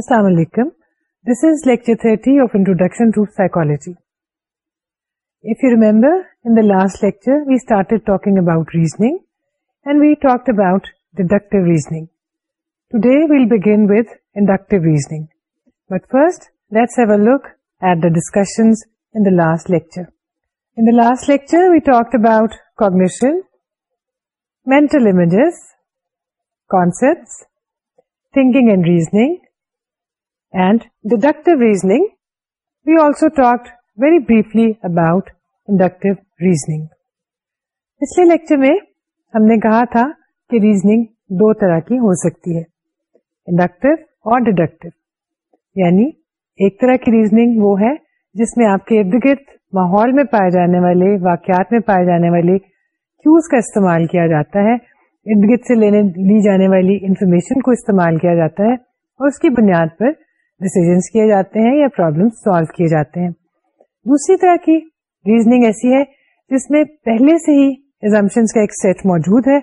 Assalamu alaikum. This is lecture 30 of Introduction to Psychology. If you remember, in the last lecture we started talking about reasoning and we talked about deductive reasoning. Today we'll begin with inductive reasoning. But first, let's have a look at the discussions in the last lecture. In the last lecture we talked about cognition, mental images, concepts, thinking and reasoning, ہم نے کہا تھا کہ raising دو طرح کی ہو سکتی ہے یعنی ایک طرح کی ریزنگ وہ ہے جس میں آپ کے ارد گرد ماحول میں پائے جانے والے واقعات میں پائے جانے والے کیوز کا استعمال کیا جاتا ہے ارد گرد سے لینے لی جانے والی انفارمیشن کو استعمال کیا جاتا ہے اور اس کی بنیاد پر ڈسیزنس کیے جاتے ہیں یا پرابلم سالو کیے جاتے ہیں دوسری طرح کی ریزنگ ایسی ہے جس میں پہلے سے ہی کا ایک سیٹ موجود ہے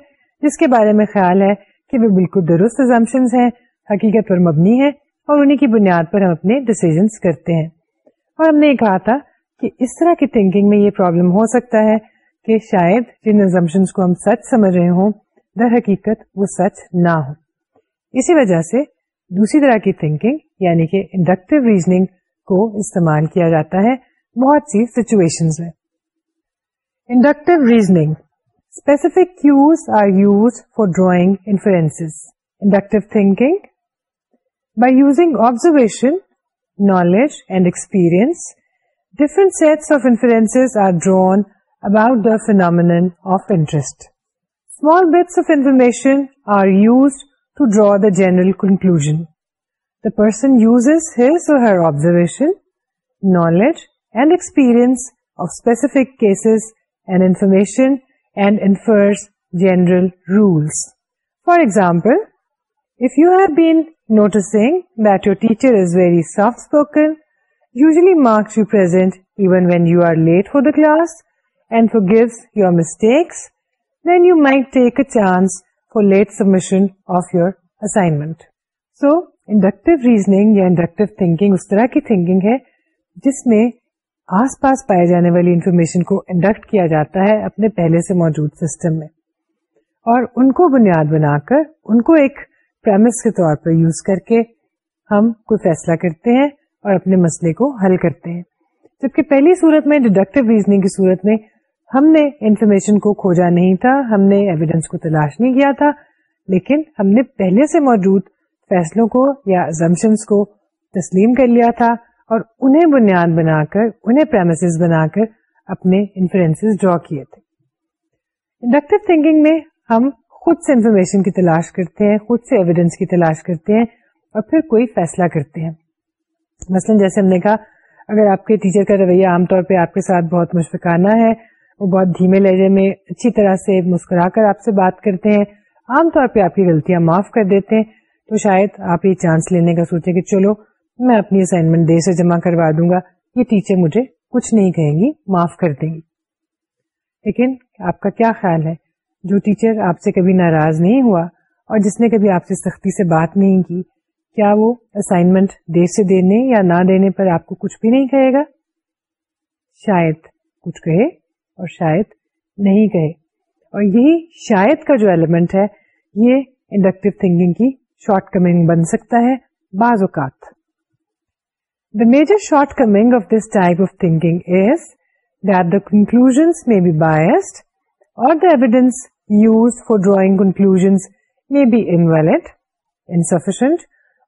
جس کے بارے میں خیال ہے کہ وہ بالکل درست ہیں حقیقت پر مبنی ہے اور انہیں کی بنیاد پر ہم اپنے ڈسیزنس کرتے ہیں اور ہم نے یہ کہا تھا کہ اس طرح کی تھنکنگ میں یہ پرابلم ہو سکتا ہے کہ شاید جن ایزمپشنس کو ہم سچ سمجھ رہے ہوں در حقیقت وہ سچ نہ ہو اسی وجہ سے دوسری طرح کی تھنکنگ یعنی کہ انڈکٹیو ریزنگ کو استعمال کیا جاتا ہے بہت سی سچویشن میں inductive reasoning specific cues are used for drawing inductive thinking by using observation knowledge and experience different sets of influence are drawn about the phenomenon of interest small bits of information are used to draw the general conclusion. The person uses his or her observation, knowledge, and experience of specific cases and information and infers general rules. For example, if you have been noticing that your teacher is very soft-spoken, usually marks you present even when you are late for the class, and forgives your mistakes, then you might take a chance late submission of your assignment so inductive reasoning یا inductive thinking اس طرح کی جس میں آس پاس پائے جانے والی information کو انڈکٹ کیا جاتا ہے اپنے پہلے سے موجود سسٹم میں اور ان کو بنیاد بنا کر ان کو ایک پرس کے طور پر یوز کر کے ہم کوئی فیصلہ کرتے ہیں اور اپنے مسئلے کو حل کرتے ہیں جبکہ پہلی سورت میں ڈکٹ ریزنگ کی صورت میں ہم نے انفارمیشن کو کھوجا نہیں تھا ہم نے ایویڈینس کو تلاش نہیں کیا تھا لیکن ہم نے پہلے سے موجود فیصلوں کو یا زمشنس کو تسلیم کر لیا تھا اور انہیں بنیاد بنا کر انہیں بنا کر اپنے انفرینس ڈرا کیے تھے انڈکٹیو تھنکنگ میں ہم خود سے انفارمیشن کی تلاش کرتے ہیں خود سے ایویڈینس کی تلاش کرتے ہیں اور پھر کوئی فیصلہ کرتے ہیں مثلا جیسے ہم نے کہا اگر آپ کے ٹیچر کا رویہ عام طور پہ آپ کے ساتھ بہت مشفقانہ ہے وہ بہت دھیمے لہجے میں اچھی طرح سے مسکرا کر آپ سے بات کرتے ہیں عام طور پہ آپ کی غلطیاں معاف کر دیتے ہیں تو شاید آپ یہ چانس لینے کا سوچیں کہ چلو میں اپنی اسائنمنٹ دیر سے جمع کروا دوں گا یہ ٹیچر مجھے کچھ نہیں کہیں گی گی معاف کر دیں لیکن آپ کا کیا خیال ہے جو ٹیچر آپ سے کبھی ناراض نہیں ہوا اور جس نے کبھی آپ سے سختی سے بات نہیں کی کیا وہ اسائنمنٹ دیر سے دینے یا نہ دینے پر آپ کو کچھ بھی نہیں کہے گا شاید کچھ کہے اور شاید نہیں گئے اور یہی شاید کا جو ایلیمنٹ ہے یہ انڈکٹیو تھنکنگ کی شارٹ کمنگ بن سکتا ہے بعض اوقات the major shortcoming of this type of thinking is that the conclusion may be or the evidence used for drawing conclusion may be invalid insufficient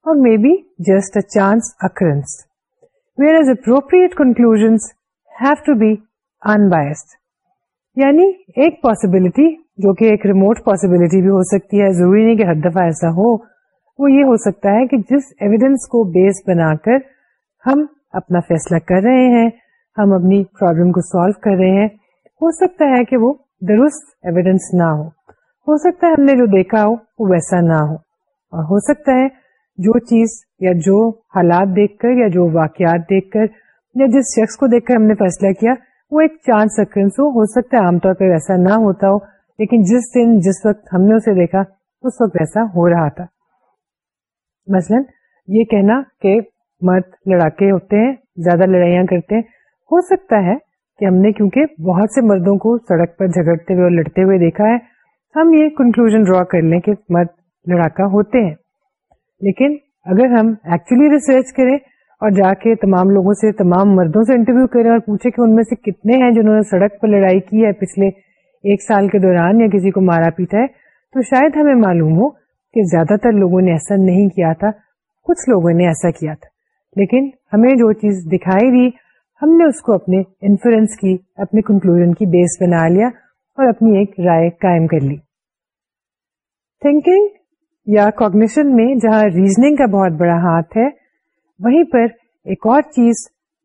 or may be just a chance occurrence whereas appropriate conclusion unbiased یعنی ایک possibility جو کہ ایک remote possibility بھی ہو سکتی ہے ضروری نہیں کہ ہر دفعہ ایسا ہو وہ یہ ہو سکتا ہے کہ جس ایویڈینس کو بیس بنا کر ہم اپنا فیصلہ کر رہے ہیں ہم اپنی پرابلم کو سالو کر رہے ہیں ہو سکتا ہے کہ وہ درست ایویڈینس نہ ہو ہو سکتا ہے ہم نے جو دیکھا ہو وہ ویسا نہ ہو اور ہو سکتا ہے جو چیز یا جو حالات دیکھ کر یا جو واقعات دیکھ کر یا جس شخص کو دیکھ کر ہم نے فیصلہ کیا وہ ایک ہو ہو سکتا ہے عام طور نہ ہوتا ہو لیکن جس دن جس وقت ہم نے اسے دیکھا اس وقت ایسا ہو رہا تھا مثلا یہ کہنا کہ مرد لڑاکے ہوتے ہیں زیادہ لڑائیاں کرتے ہیں ہو سکتا ہے کہ ہم نے کیونکہ بہت سے مردوں کو سڑک پر جھگڑتے ہوئے اور لڑتے ہوئے دیکھا ہے ہم یہ کنکلوژ ڈرا کر لیں کہ مرد لڑاکا ہوتے ہیں لیکن اگر ہم ایکچولی ریسرچ کریں اور جا کے تمام لوگوں سے تمام مردوں سے انٹرویو کریں اور پوچھے کہ ان میں سے کتنے ہیں جنہوں نے سڑک پر لڑائی کی ہے پچھلے ایک سال کے دوران یا کسی کو مارا پیٹا ہے تو شاید ہمیں معلوم ہو کہ زیادہ تر لوگوں نے ایسا نہیں کیا تھا کچھ لوگوں نے ایسا کیا تھا لیکن ہمیں جو چیز دکھائی دی ہم نے اس کو اپنے انفلوئنس کی اپنے کنکلوژ کی بیس بنا لیا اور اپنی ایک رائے قائم کر لی تھنکنگ یا کوگنیشن میں جہاں ریزننگ کا بہت بڑا ہاتھ ہے وہیں پر ایک اور چیز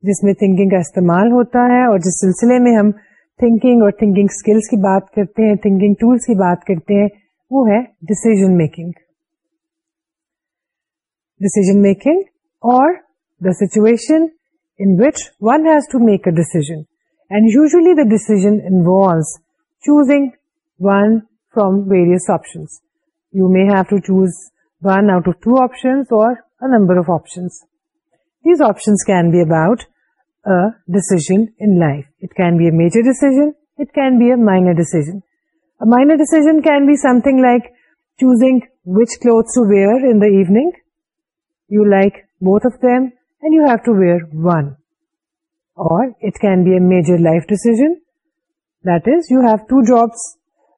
جس میں تھنکنگ کا استعمال ہوتا ہے اور جس سلسلے میں ہم تھنکنگ اور تھنکنگ اسکلس کی بات کرتے ہیں تھنکنگ کی بات کرتے ہیں وہ ہے decision making decision making or the situation in which one has to make a decision and usually the decision involves choosing one from various option you may have to choose one out of two option or number of options These options can be about a decision in life. It can be a major decision, it can be a minor decision. A minor decision can be something like choosing which clothes to wear in the evening. You like both of them and you have to wear one. Or it can be a major life decision. That is, you have two jobs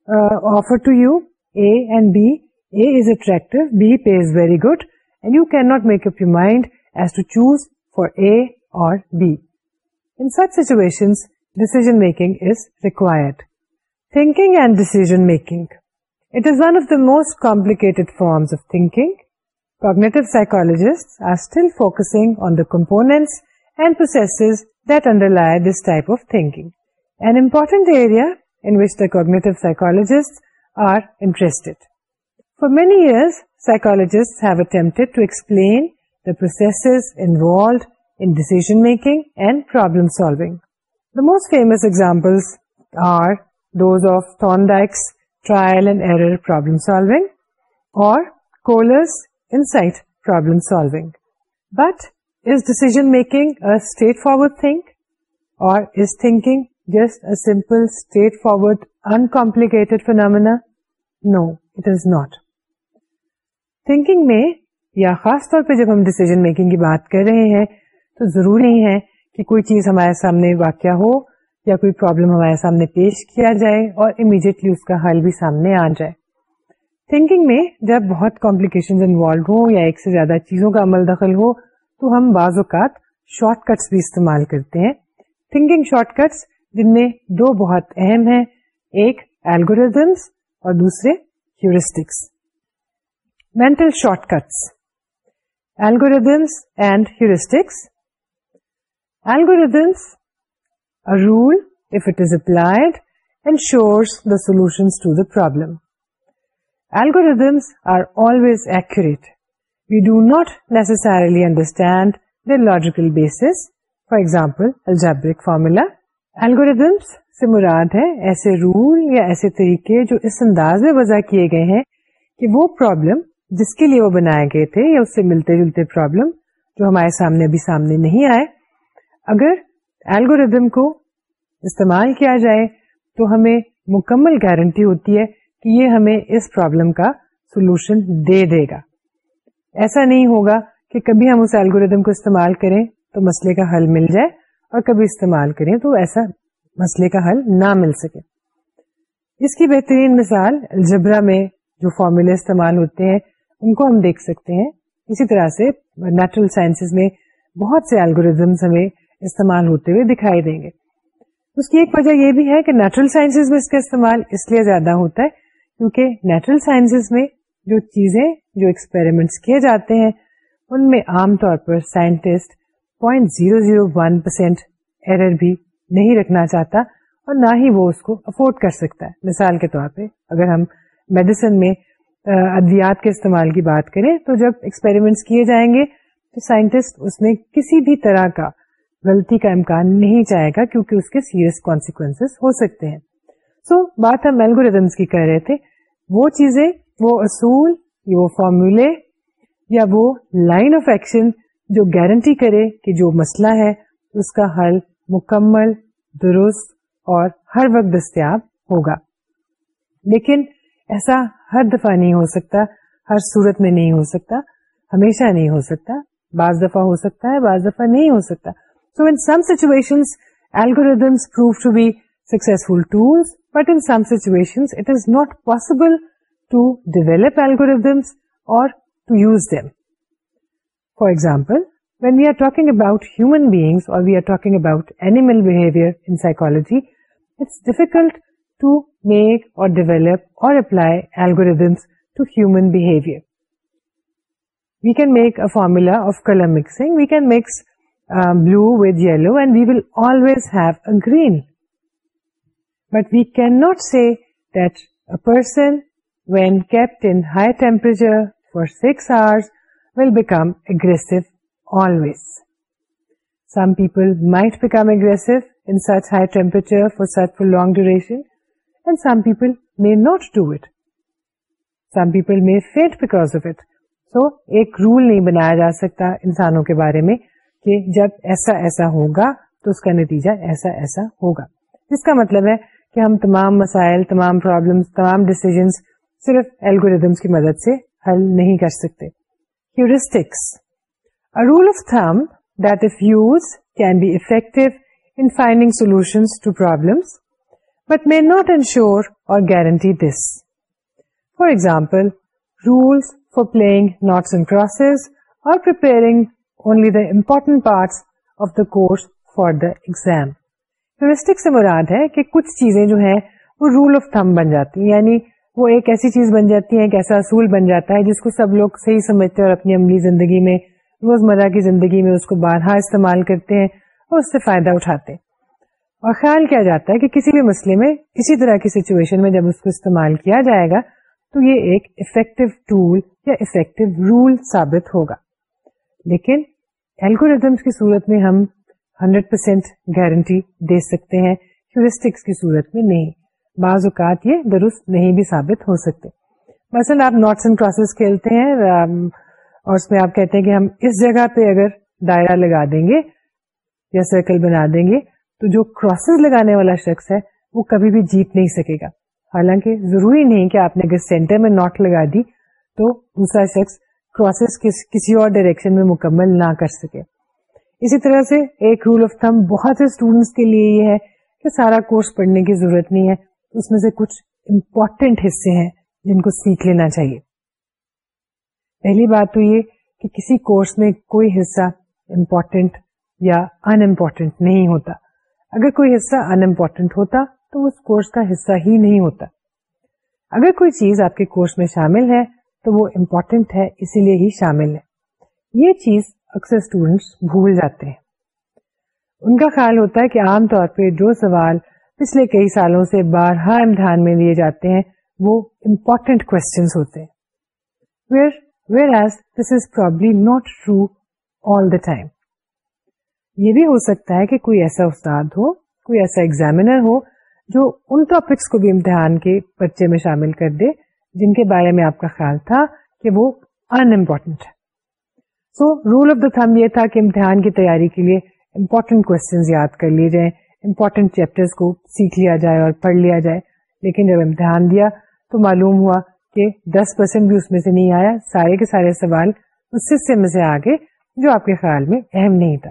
uh, offered to you, A and B. A is attractive, B pays very good, and you cannot make up your mind as to choose for A or B. In such situations, decision-making is required. Thinking and decision-making. It is one of the most complicated forms of thinking. Cognitive psychologists are still focusing on the components and processes that underlie this type of thinking. An important area in which the cognitive psychologists are interested. For many years, psychologists have attempted to explain the processes involved in decision-making and problem-solving. The most famous examples are those of Thorndike's trial and error problem-solving or Kohler's insight problem-solving. But is decision-making a straightforward thing, or is thinking just a simple, straightforward, uncomplicated phenomena? No, it is not. Thinking may یا خاص طور پہ جب ہم decision making کی بات کر رہے ہیں تو ضرور ہے کہ کوئی چیز ہمارے سامنے واقع ہو یا کوئی پرابلم ہمارے سامنے پیش کیا جائے اور امیڈیٹلی اس کا حل بھی سامنے آ جائے تھنکنگ میں جب بہت کمپلیکیشن انوالو ہوں یا ایک سے زیادہ چیزوں کا عمل دخل ہو تو ہم بعض اوقات شارٹ کٹس بھی استعمال کرتے ہیں تھنکنگ شارٹ کٹس جن میں دو بہت اہم ہیں ایک الگوریزمس اور دوسرے ہیورسٹکس مینٹل شارٹ کٹس الگور سولشنگورس are always act we do not necessarily understand the logical bases for example algebra formula algorithms سے مراد ہے ایسے رول یا ایسے طریقے جو اس انداز میں وضع کیے گئے ہیں کہ وہ پرابلم جس کے لیے وہ بنائے گئے تھے یا اس سے ملتے جلتے پرابلم جو ہمارے سامنے ابھی سامنے نہیں آئے اگر ایلگوریدم کو استعمال کیا جائے تو ہمیں مکمل گارنٹی ہوتی ہے کہ یہ ہمیں اس پرابلم کا سولوشن دے دے گا ایسا نہیں ہوگا کہ کبھی ہم اس ایلگوریزم کو استعمال کریں تو مسئلے کا حل مل جائے اور کبھی استعمال کریں تو ایسا مسئلے کا حل نہ مل سکے اس کی بہترین مثال الجبرا میں جو فارمولے استعمال ہوتے ہیں ان کو ہم دیکھ سکتے ہیں اسی طرح سے نیچرل میں بہت سے الگوریزمس ہمیں استعمال ہوتے ہوئے دکھائی دیں گے اس کی ایک وجہ یہ بھی ہے کہ نیچرل میں اس کا استعمال اس لیے زیادہ ہوتا ہے کیونکہ نیچرل میں جو چیزیں جو ایکسپیریمنٹس کیے جاتے ہیں ان میں عام طور پر scientist point zero zero one percent error بھی نہیں رکھنا چاہتا اور نہ ہی وہ اس کو افورڈ کر سکتا ہے مثال کے طور پہ اگر ہم میڈیسن میں ادویات کے استعمال کی بات کریں تو جب ایکسپیریمنٹ کیے جائیں گے تو سائنٹسٹ اس میں کسی بھی طرح کا غلطی کا امکان نہیں چاہے گا کیونکہ اس کے سیریس کانسیکوینس ہو سکتے ہیں سو so, بات ہم ایلگوریزمس کی کر رہے تھے وہ چیزیں وہ اصول وہ فارمولے یا وہ لائن آف ایکشن جو گارنٹی کرے کہ جو مسئلہ ہے اس کا حل مکمل درست اور ہر وقت دستیاب ہوگا لیکن ایسا ہر دفعہ نہیں ہو سکتا ہر صورت میں نہیں ہو سکتا ہمیشہ نہیں ہو سکتا بعض دفعہ ہو سکتا ہے بعض دفعہ نہیں ہو سکتا so in some situation algorithms prove to be successful tools but some situation it is not possible to develop algorithms or to use them for example when we are talking about human beings or we are talking about animal behaviour it's difficult to make or develop or apply algorithms to human behavior. We can make a formula of color mixing. We can mix um, blue with yellow and we will always have a green. But we cannot say that a person, when kept in high temperature for 6 hours, will become aggressive always. Some people might become aggressive in such high temperature for long duration, some people may not do it some people may faint because rule نہیں بنایا جا سکتا انسانوں کے بارے میں کہ جب ایسا ایسا ہوگا تو اس کا نتیجہ ایسا ایسا ہوگا جس کا مطلب ہے کہ ہم تمام مسائل تمام پرابلمس تمام ڈسیزنس صرف الگوریدمس کی مدد سے حل نہیں کر سکتے heuristics a rule of theorem that if used can be effect in finding solution to problems but may not ensure or guarantee this for example rules for playing noughts and crosses or important parts of the course for the exam heuristic سے مراد ہے کہ کچھ چیزیں جو ہیں وہ role of تھم بن جاتی یعنی وہ ایک ایسی چیز بن جاتی ہے ایک ایسا اصول بن جاتا ہے جس کو سب لوگ صحیح سمجھتے اور اپنی عملی زندگی میں روزمرہ کی زندگی میں اس کو بارہا استعمال کرتے ہیں اور اس سے فائدہ اٹھاتے ہیں اور خیال کیا جاتا ہے کہ کسی بھی مسئلے میں کسی طرح کی سچویشن میں جب اس کو استعمال کیا جائے گا تو یہ ایک افیکٹو ٹول یا افیکٹو رول ثابت ہوگا لیکن ایلگوریزمس کی صورت میں ہم 100% پرسینٹ گارنٹی دے سکتے ہیں ہیورسٹکس کی صورت میں نہیں بعض اوقات یہ درست نہیں بھی ثابت ہو سکتے مثلا آپ نوٹس اینڈ کراسز کھیلتے ہیں اور اس میں آپ کہتے ہیں کہ ہم اس جگہ پہ اگر دائرہ لگا دیں گے یا سرکل بنا دیں گے تو جو کراسز لگانے والا شخص ہے وہ کبھی بھی جیت نہیں سکے گا حالانکہ ضروری نہیں کہ آپ نے اگر سینٹر میں ناٹ لگا دی تو دوسرا شخص کراسز کسی اور ڈائریکشن میں مکمل نہ کر سکے اسی طرح سے ایک رول آف تھم بہت سے اسٹوڈینٹس کے لیے یہ ہے کہ سارا کورس پڑھنے کی ضرورت نہیں ہے اس میں سے کچھ امپورٹینٹ حصے ہیں جن کو سیکھ لینا چاہیے پہلی بات تو یہ کہ کسی کورس میں کوئی حصہ امپورٹینٹ یا انمپورٹینٹ نہیں ہوتا اگر کوئی حصہ انمپورٹنٹ ہوتا تو اس کورس کا حصہ ہی نہیں ہوتا اگر کوئی چیز آپ کے کورس میں شامل ہے تو وہ امپورٹینٹ ہے اسی لیے ہی شامل ہے یہ چیز اکثر اسٹوڈینٹس بھول جاتے ہیں ان کا خیال ہوتا ہے کہ عام طور پہ جو سوال پچھلے کئی سالوں سے بارہ امتحان میں لیے جاتے ہیں وہ امپورٹینٹ دا ٹائم یہ بھی ہو سکتا ہے کہ کوئی ایسا استاد ہو کوئی ایسا ایگزامینر ہو جو ان ٹاپکس کو بھی امتحان کے پرچے میں شامل کر دے جن کے بارے میں آپ کا خیال تھا کہ وہ انٹینٹ ہے سو رول آف دا تھم یہ تھا کہ امتحان کی تیاری کے لیے امپورٹینٹ کوشچن یاد کر لیے جائیں امپورٹینٹ چیپٹر کو سیکھ لیا جائے اور پڑھ لیا جائے لیکن جب امتحان دیا تو معلوم ہوا کہ دس پرسینٹ بھی اس میں سے نہیں آیا سارے کے سارے سوال اس حصے میں سے آگے جو آپ کے خیال میں اہم نہیں تھا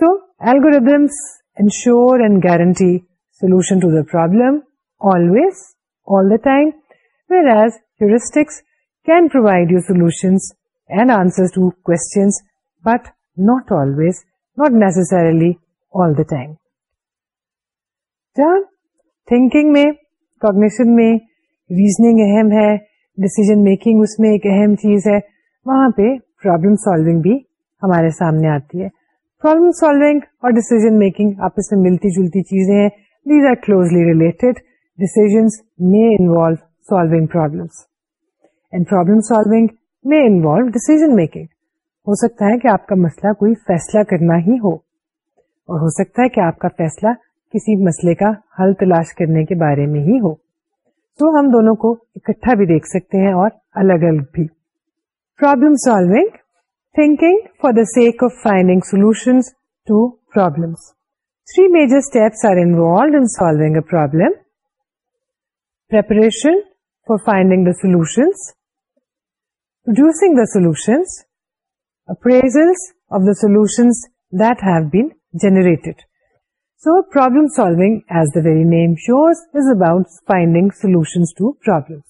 so algorithms ensure and guarantee solution to the problem always all the time well as heuristics can provide your solution and answer to Koons but not always not necessarily all the time جہاں thinking میں cognition میں reasoning اہم ہے decision making اس میں ایک اہم چیز ہے وہاں پہ پرابلم سالونگ بھی ہمارے سامنے آتی ہے پرابلم سالوگ اور ڈیسیزن میکنگ آپس میں ملتی جلتی چیزیں ہیں these are closely related decisions میں involve solving problems and problem solving میں انوالو ڈیسیزن میکنگ ہو سکتا ہے کہ آپ کا مسئلہ کوئی فیصلہ کرنا ہی ہو اور ہو سکتا ہے کہ آپ کا فیصلہ کسی مسئلے کا حل تلاش کرنے کے بارے میں ہی ہو تو ہم دونوں کو اکٹھا بھی دیکھ سکتے ہیں اور الگ الگ بھی problem solving Thinking for the sake of finding solutions to problems. Three major steps are involved in solving a problem. Preparation for finding the solutions, producing the solutions, appraisals of the solutions that have been generated. So, problem solving, as the very name shows, is about finding solutions to problems.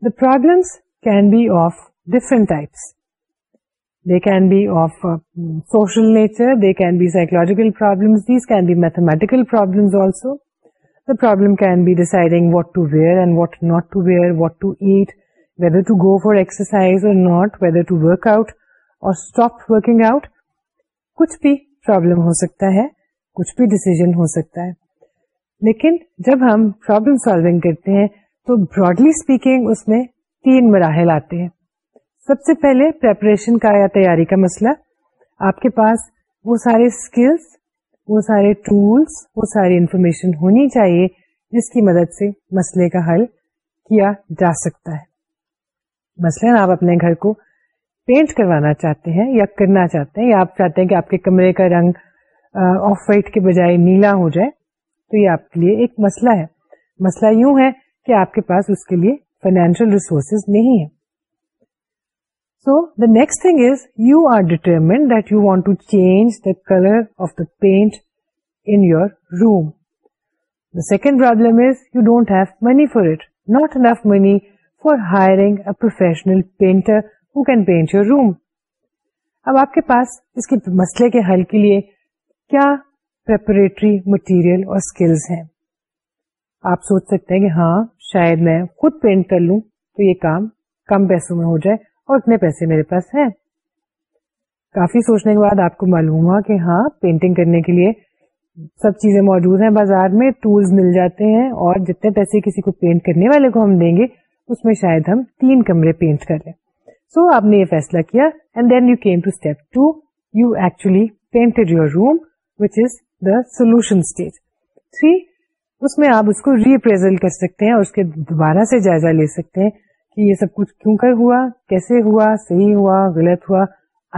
The problems can be of different types. They can be of social nature they can be psychological problems these can be mathematical problem also the problem can be deciding what to wear and what not to wear what to eat whether to go for exercise or not whether to work out اور problem ہو سکتا ہے کچھ بھی decision ہو سکتا ہے لیکن جب ہم پرابلم سالونگ کرتے ہیں تو براڈلی اسپیکنگ اس میں تین مراحل آتے ہیں سب سے پہلے پریپریشن کا یا تیاری کا مسئلہ آپ کے پاس وہ سارے اسکلس وہ سارے ٹولس وہ ساری انفارمیشن ہونی چاہیے جس کی مدد سے مسئلے کا حل کیا جا سکتا ہے مسئلہ آپ اپنے گھر کو پینٹ کروانا چاہتے ہیں یا کرنا چاہتے ہیں یا آپ چاہتے ہیں کہ آپ کے کمرے کا رنگ آف وائٹ کے بجائے نیلا ہو جائے تو یہ آپ کے لیے ایک مسئلہ ہے مسئلہ یوں ہے کہ آپ کے پاس اس کے لیے فائنینشیل ریسورسز نہیں ہے so the next thing is you are determined that you want to change the colour of the paint in your room the second problem for it not enough money for hire a professional painter who can paint your room اب آپ کے پاس اس کے مسئلے کے حل کے لیے کیا پریپریٹری مٹیریل اور اسکلس ہیں آپ سوچ سکتے ہیں کہ ہاں شاید میں خود پینٹ کر لوں تو یہ کام کم پیسوں میں ہو جائے اور اتنے پیسے میرے پاس ہیں کافی سوچنے کے بعد آپ کو معلوم ہوا کہ ہاں پینٹنگ کرنے کے لیے سب چیزیں موجود ہیں بازار میں ٹولز مل جاتے ہیں اور جتنے پیسے کسی کو پینٹ کرنے والے کو ہم دیں گے اس میں شاید ہم تین کمرے پینٹ کر لیں سو آپ نے یہ فیصلہ کیا and then you came to step two you actually painted your room which is the solution stage three اس میں آپ اس کو ریپریزل کر سکتے ہیں اور اس کے دوبارہ سے جائزہ لے سکتے ہیں کہ یہ سب کچھ کیوں کر ہوا کیسے ہوا صحیح ہوا غلط ہوا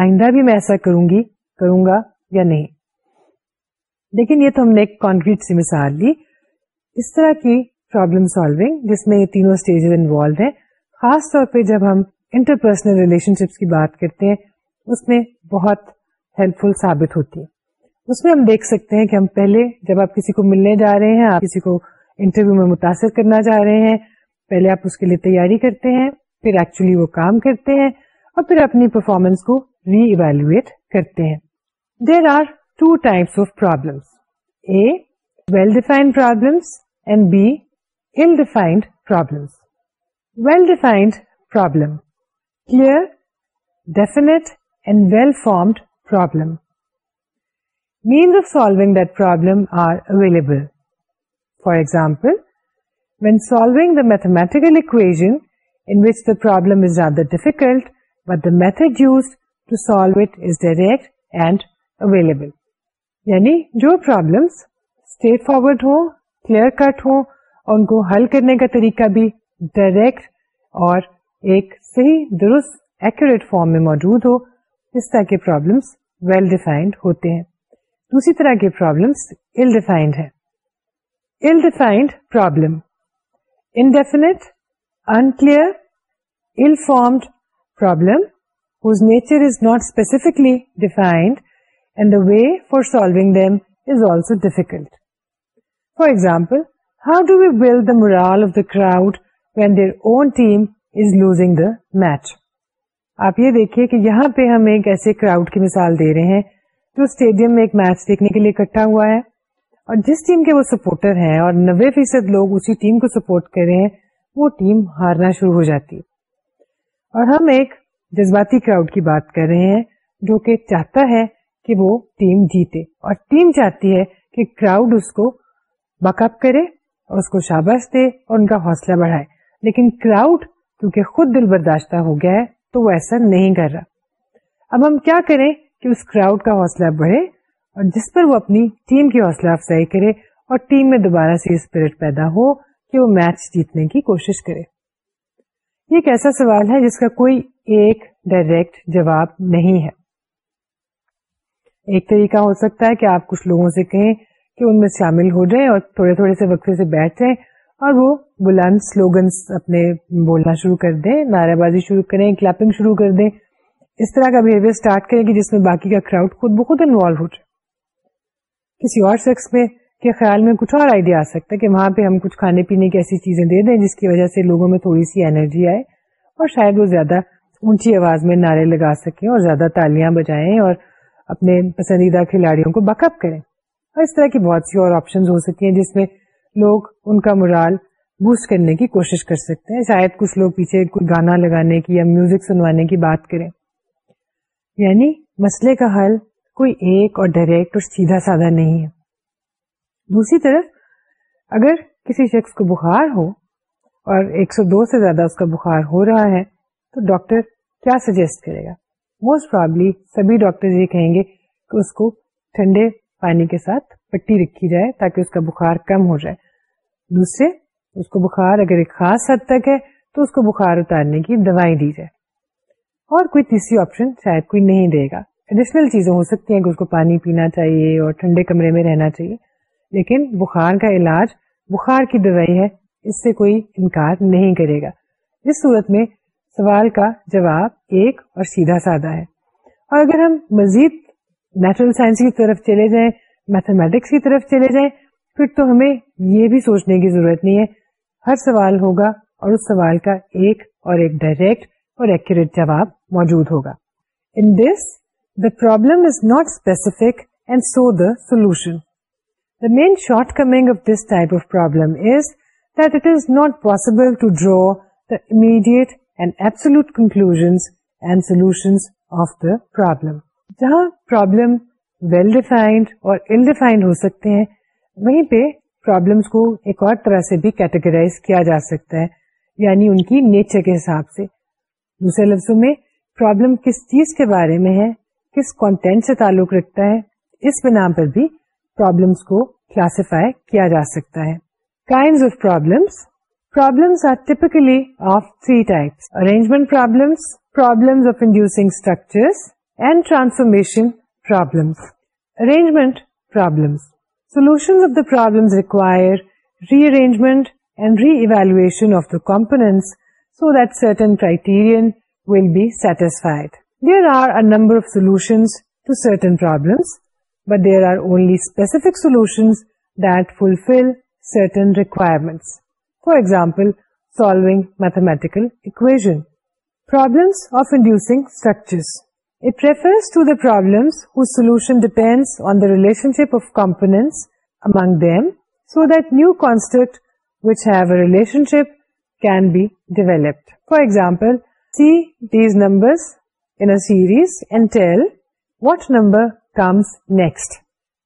آئندہ بھی میں ایسا کروں گی کروں گا یا نہیں لیکن یہ تو ہم نے ایک کانکریٹ سی مثال لی اس طرح کی پرابلم سالوگ جس میں یہ تینوں اسٹیج ہیں خاص طور پہ جب ہم انٹرپرسنل ریلیشن شپس کی بات کرتے ہیں اس میں بہت ہیلپ فل ثابت ہوتی ہے اس میں ہم دیکھ سکتے ہیں کہ ہم پہلے جب آپ کسی کو ملنے جا رہے ہیں آپ کسی کو انٹرویو میں متاثر کرنا چاہ رہے ہیں پہلے آپ اس کے لیے تیاری کرتے ہیں پھر ایکچولی وہ کام کرتے ہیں اور پھر اپنی پرفارمنس کو ری ایویلویٹ کرتے ہیں there are two types of a well defined problems and be defined problem well defined problem clear definite and well formed problem means of solving problem are available for example when solve mathematical equation per difficult but the method use to solves direct and available یعنی جو problems straightforward ہو clear cut ہو اور ان کو ہل کرنے کا طریقہ بھی ڈائریکٹ اور ایک صحیح درست ایکٹ فارم میں موجود ہو اس طرح کے پرابلمس ویل ڈیفائنڈ ہوتے ہیں دوسری طرح کے پرابلمس ان ڈیفائنڈ ہے indefinite, unclear, ill-formed problem whose nature is not specifically defined and the way for solving them is also difficult. For example, how do we build the morale of the crowd when their own team is losing the match? آپ یہ دیکھیے کہ یہاں پہ ہم ایک ایسے crowd کی مثال دے رہے ہیں جو اسٹیڈیم میں ایک میچ دیکھنے کے لیے اکٹھا ہوا ہے اور جس ٹیم کے وہ سپورٹر ہیں اور نبے فیصد لوگ اسی ٹیم کو سپورٹ کر رہے ہیں وہ ٹیم ہارنا شروع ہو جاتی اور ہم ایک جذباتی کراؤڈ کی بات کر رہے ہیں جو کہ چاہتا ہے کہ وہ ٹیم جیتے اور ٹیم چاہتی ہے کہ کراؤڈ اس کو بک اپ کرے اور اس کو شاباش دے اور ان کا حوصلہ بڑھائے لیکن کراؤڈ کیونکہ خود دل برداشتہ ہو گیا ہے تو وہ ایسا نہیں کر رہا اب ہم کیا کریں کہ اس کراؤڈ کا حوصلہ بڑھے اور جس پر وہ اپنی ٹیم کی حوصلہ افزائی کرے اور ٹیم میں دوبارہ سے اسپرٹ پیدا ہو کہ وہ میچ جیتنے کی کوشش کرے یہ ایک ایسا سوال ہے جس کا کوئی ایک ڈائریکٹ جواب نہیں ہے ایک طریقہ ہو سکتا ہے کہ آپ کچھ لوگوں سے کہیں کہ ان میں شامل ہو جائیں اور تھوڑے تھوڑے سے وقفے سے بیٹھ جائیں اور وہ بلند سلوگنس اپنے بولنا شروع کر دیں نعرے بازی شروع کریں کلپنگ شروع کر دیں اس طرح کا بہیویئر اسٹارٹ کریں کہ جس میں باقی کا کراؤڈ خود بخود انوالو ہو جائے کسی اور شخص میں کے خیال میں کچھ اور آئیڈیا آ سکتا ہے کہ وہاں پہ ہم کچھ کھانے پینے کی ایسی چیزیں دے دیں جس کی وجہ سے لوگوں میں تھوڑی سی انرجی آئے اور شاید وہ زیادہ اونچی آواز میں نعرے لگا سکیں اور زیادہ تالیاں بجائیں اور اپنے پسندیدہ کھلاڑیوں کو بک اپ کریں اور اس طرح کی بہت سی اور آپشن ہو سکتی ہیں جس میں لوگ ان کا مرال بوسٹ کرنے کی کوشش کر سکتے ہیں شاید کچھ لوگ پیچھے کوئی گانا لگانے کی یا میوزک سنوانے کی بات کریں یعنی مسئلے کا حل کوئی ایک اور ڈائریکٹ اور سیدھا سادہ نہیں ہے دوسری طرف اگر کسی شخص کو بخار ہو اور ایک سو دو سے زیادہ اس کا بخار ہو رہا ہے تو ڈاکٹر کیا سجیسٹ کرے گا موسٹ پرابلی سبھی ڈاکٹر یہ کہیں گے کہ اس کو ٹھنڈے پانی کے ساتھ پٹی رکھی جائے تاکہ اس کا بخار کم ہو جائے دوسرے اس کو بخار اگر ایک خاص حد تک ہے تو اس کو بخار اتارنے کی دوائی دی جائے اور کوئی تیسری آپشن شاید کوئی نہیں دے گا ایڈیشنل چیزیں ہو سکتی ہیں کہ اس کو پانی پینا چاہیے اور ٹھنڈے کمرے میں رہنا چاہیے لیکن بخار کا علاج بخار کی دوائی ہے اس سے کوئی انکار نہیں کرے گا اس صورت میں سوال کا جواب ایک اور سیدھا سادہ ہے اور اگر ہم مزید نیچرل سائنس کی طرف چلے جائیں میتھمیٹکس کی طرف چلے جائیں پھر تو ہمیں یہ بھی سوچنے کی ضرورت نہیں ہے ہر سوال ہوگا اور اس سوال کا ایک اور ایک ڈائریکٹ اور ایکوریٹ جواب موجود ہوگا in this problem is not specific and so the solution the main shortcoming of this type of problem to draw immediate and absolute conclusion and solution of the problem جہاں problem well defined اور undefined ہو سکتے ہیں وہیں پہ problems کو ایک اور طرح سے بھی کیٹیگرائز کیا جا سکتا ہے یعنی ان کی نیچر کے حساب سے دوسرے لفظوں میں پرابلم کس چیز کے بارے میں ہے کس کانٹینٹ سے تعلق رکھتا ہے اس بنا پر بھی پرابلمس کو کلاسیفائی کیا جا سکتا ہے kind of problems problems are typically problems problems of inducing structure and transformation problems arrangement problems solution of the problem require rearrangement and reevaluation of the component so that certain criterion will be satisfied There are a number of solutions to certain problems, but there are only specific solutions that fulfill certain requirements. For example, solving mathematical equation. Problems of inducing structures. It refers to the problems whose solution depends on the relationship of components among them, so that new constructs which have a relationship can be developed. For example, see these numbers in a series and tell what number comes next.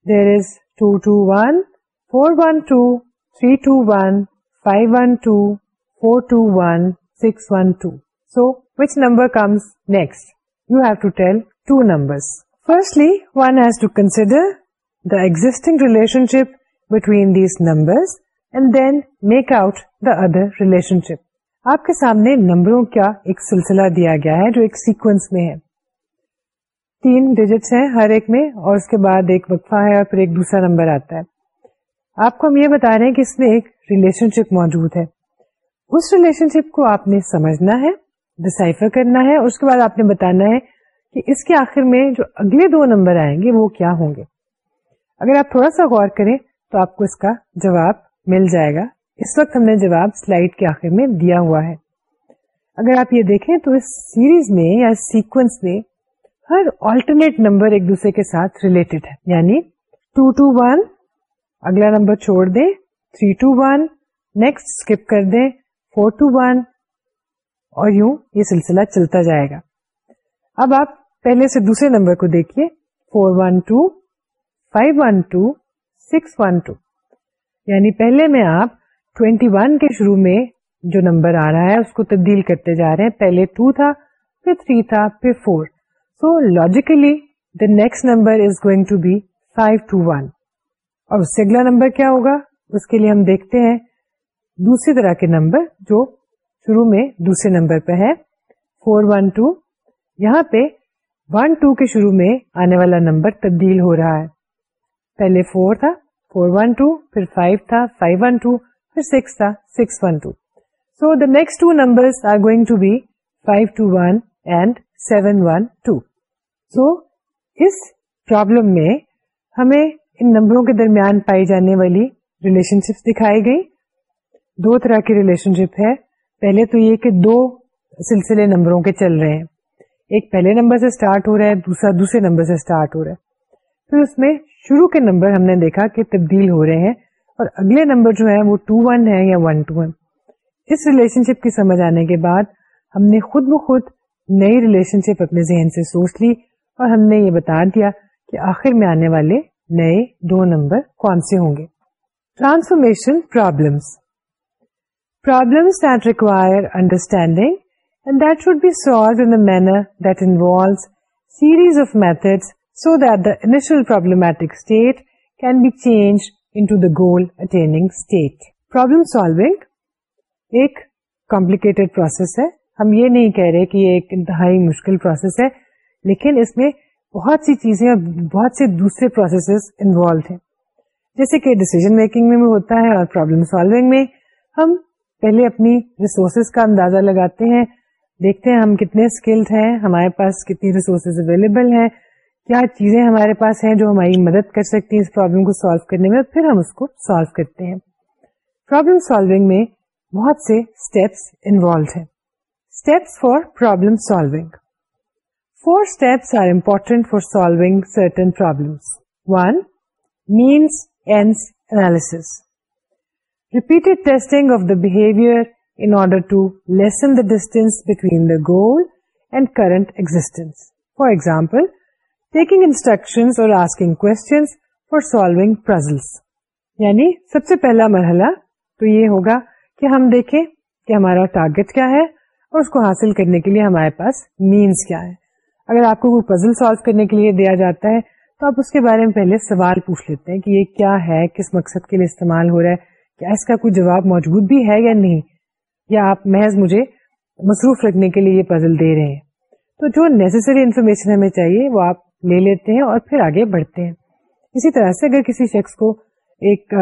There is 221, 412, 321, 512, 421, 612. So, which number comes next? You have to tell two numbers. Firstly, one has to consider the existing relationship between these numbers and then make out the other relationship. آپ کے سامنے نمبروں کا ایک سلسلہ دیا گیا ہے جو ایک سیکوینس میں ہے تین ڈیجٹس ہیں ہر ایک میں اور اس کے بعد ایک وقفہ ہے اور پھر ایک دوسرا نمبر آتا ہے آپ کو ہم یہ بتا رہے ہیں کہ اس میں ایک ریلیشن شپ موجود ہے اس ریلیشن شپ کو آپ نے سمجھنا ہے ڈسائفر کرنا ہے اس کے بعد آپ نے بتانا ہے کہ اس کے آخر میں جو اگلے دو نمبر آئیں گے وہ کیا ہوں گے اگر آپ تھوڑا سا غور کریں تو آپ کو اس کا جواب مل جائے گا اس وقت ہم نے جواب سلائیڈ کے آخر میں دیا ہوا ہے اگر آپ یہ دیکھیں تو اس سیریز میں یا سیکوینس میں ہر آلٹرنیٹ نمبر ایک دوسرے کے ساتھ ریلیٹڈ ہے یعنی ٹو ٹو ون اگلا نمبر چھوڑ دیں three two one next skip کر دیں فور ٹو ون اور یوں یہ سلسلہ چلتا جائے گا اب آپ پہلے سے دوسرے نمبر کو دیکھیے four one two five one two six one two یعنی پہلے میں آپ ٹوینٹی ون کے شروع میں جو نمبر آ رہا ہے اس کو تبدیل کرتے جا رہے ہیں پہلے ٹو تھا پھر تھری تھا پھر four so logically the next number is going to be five two one اور اس سے اگلا نمبر کیا ہوگا اس کے لیے ہم دیکھتے ہیں دوسری طرح کے نمبر جو شروع میں دوسرے نمبر پہ ہے فور ون ٹو یہاں پہ ون ٹو کے شروع میں آنے والا نمبر تبدیل ہو رہا ہے پہلے فور تھا فور ون ٹو پھر فائیو تھا فائیو ون ٹو پھر سکس تھا six one two so the next two number are going to be and so us problem میں ہمیں ان نمبروں کے درمیان پائی جانے والی ریلیشن شپس دکھائی گئی دو طرح کی ریلیشن شپ ہے پہلے تو یہ کہ دو سلسلے نمبروں کے چل رہے ہیں ایک پہلے نمبر سے اسٹارٹ ہو رہا ہے دوسرا دوسرے نمبر سے اسٹارٹ ہو رہا ہے پھر اس میں شروع کے نمبر ہم نے دیکھا کہ تبدیل ہو رہے ہیں اور اگلے نمبر جو ہے وہ ٹو ون ہے یا ون ٹو ون اس ریلیشن شپ کی سمجھ آنے کے بعد ہم نے خود بخود نئی ریلیشن شپ اپنے ذہن سے سوچ لی اور ہم نے یہ بتا دیا کہ آخر میں آنے والے نئے دو نمبر کون سے ہوں گے transformation problems problems that require understanding and that should be solve in manner that involves series of method so that the initial problematic state can be change into the goal attaining state. Problem solving ایک complicated process ہے ہم یہ نہیں کہہ رہے کہ یہ ایک انتہائی مشکل پروسیس ہے لیکن اس میں بہت سی چیزیں اور بہت سے دوسرے پروسیسز انوالوڈ ہیں جیسے کہ ڈسیزن میکنگ میں ہوتا ہے اور پرابلم سالونگ میں ہم پہلے اپنی ریسورسز کا اندازہ لگاتے ہیں دیکھتے ہیں ہم کتنے اسکلڈ ہیں ہمارے پاس کتنی ریسورسز اویلیبل ہیں کیا چیزیں ہمارے پاس ہیں جو ہماری مدد کر سکتی ہیں اس پرابلم کو سالو کرنے میں پھر ہم اس کو سالو کرتے ہیں پرابلم سالوگ میں بہت سے اسٹیپس انوالوڈ ہیں steps for problem solving four steps are important for solving certain problems one means and analysis repeated testing of the behaviour in order to lessen the distance between the goal and current existence for example taking instruction or asking کو سالوگ یعنی سب سے پہلا مرحلہ تو یہ ہوگا کہ ہم دیکھیں کہ ہمارا ٹارگیٹ کیا ہے اور اس کو حاصل کرنے کے لیے ہمارے پاس مینس کیا ہے اگر آپ کو کوئی پزل سالو کرنے کے لیے دیا جاتا ہے تو آپ اس کے بارے میں پہلے سوال پوچھ لیتے ہیں کہ یہ کیا ہے کس مقصد کے لیے استعمال ہو رہا ہے کیا اس کا کوئی جواب موجود بھی ہے یا نہیں یا آپ محض مجھے مصروف رکھنے کے لیے یہ پزل دے رہے ہیں تو جو نیسسری انفارمیشن ہمیں چاہیے وہ آپ لے لیتے ہیں اور پھر آگے بڑھتے ہیں اسی طرح سے اگر کسی شخص کو ایک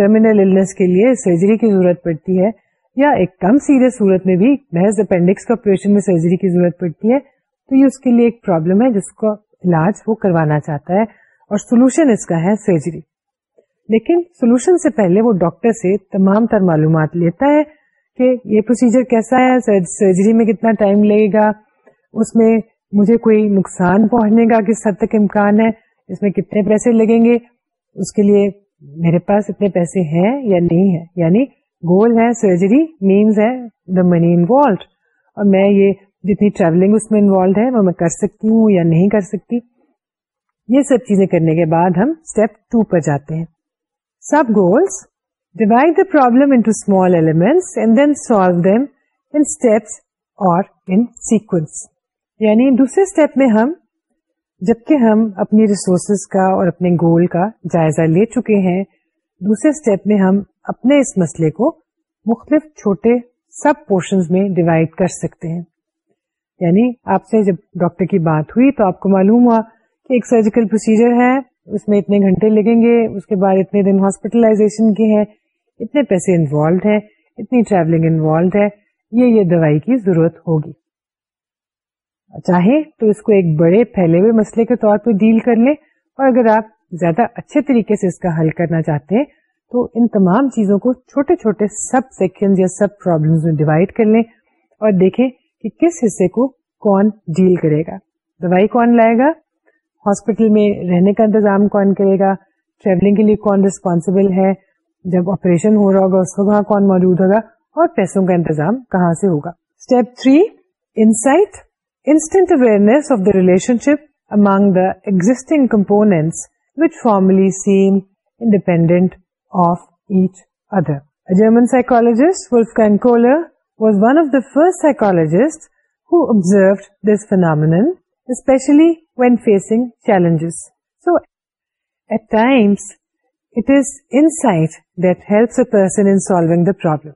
ٹرمینل کے لیے سرجری کی ضرورت پڑتی ہے یا ایک کم سیریس صورت میں بھی محض اپینڈکس کا آپریشن میں سرجری کی ضرورت پڑتی ہے تو یہ اس کے لیے ایک پرابلم ہے جس کا علاج وہ کروانا چاہتا ہے اور سولوشن اس کا ہے سرجری لیکن سولوشن سے پہلے وہ ڈاکٹر سے تمام تر معلومات لیتا ہے کہ یہ پروسیجر کیسا ہے سرجری میں کتنا ٹائم لگے گا اس میں مجھے کوئی نقصان پہنچنے کا کس حد تک امکان ہے اس میں کتنے پیسے لگیں گے اس کے لیے میرے پاس اتنے پیسے ہیں یا نہیں ہے یعنی گول ہے سرجری مینس ہے دا منی انوالوڈ اور میں یہ جتنی ٹریولنگ اس میں انوالوڈ ہے وہ میں کر سکتی ہوں یا نہیں کر سکتی یہ سب چیزیں کرنے کے بعد ہم اسٹیپ ٹو پر جاتے ہیں subgoals divide the problem into small elements and then solve them in steps or in sequence یعنی دوسرے اسٹیپ میں ہم جبکہ ہم اپنی ریسورسز کا اور اپنے گول کا جائزہ لے چکے ہیں دوسرے اسٹیپ میں ہم اپنے اس مسئلے کو مختلف چھوٹے سب پورشن میں ڈیوائڈ کر سکتے ہیں یعنی آپ سے جب ڈاکٹر کی بات ہوئی تو آپ کو معلوم ہوا کہ ایک سرجیکل پروسیجر ہے اس میں اتنے گھنٹے لگیں گے اس کے بعد اتنے دن ہاسپٹلائزیشن کے ہیں اتنے پیسے انوالوڈ ہیں اتنی ٹریولنگ انوالوڈ ہے یہ یہ دوائی کی ضرورت ہوگی چاہیں تو اس کو ایک بڑے پھیلے ہوئے مسئلے کے طور پہ ڈیل کر لیں اور اگر آپ زیادہ اچھے طریقے سے اس کا حل کرنا چاہتے ہیں تو ان تمام چیزوں کو چھوٹے چھوٹے سب سیکشن کر لیں اور دیکھیں کہ کس حصے کو کون ڈیل کرے گا دوائی کون لائے گا ہاسپٹل میں رہنے کا انتظام کون کرے گا ٹریولنگ کے لیے کون ریسپانسبل ہے جب آپریشن ہو رہا ہوگا اس وقت وہاں کون موجود ہوگا اور پیسوں کا انتظام کہاں سے ہوگا step three insight instant awareness of the relationship among the existing components which formerly seem independent of each other. A German psychologist, Wolfgang Kohler, was one of the first psychologists who observed this phenomenon, especially when facing challenges. So, at times, it is insight that helps a person in solving the problem.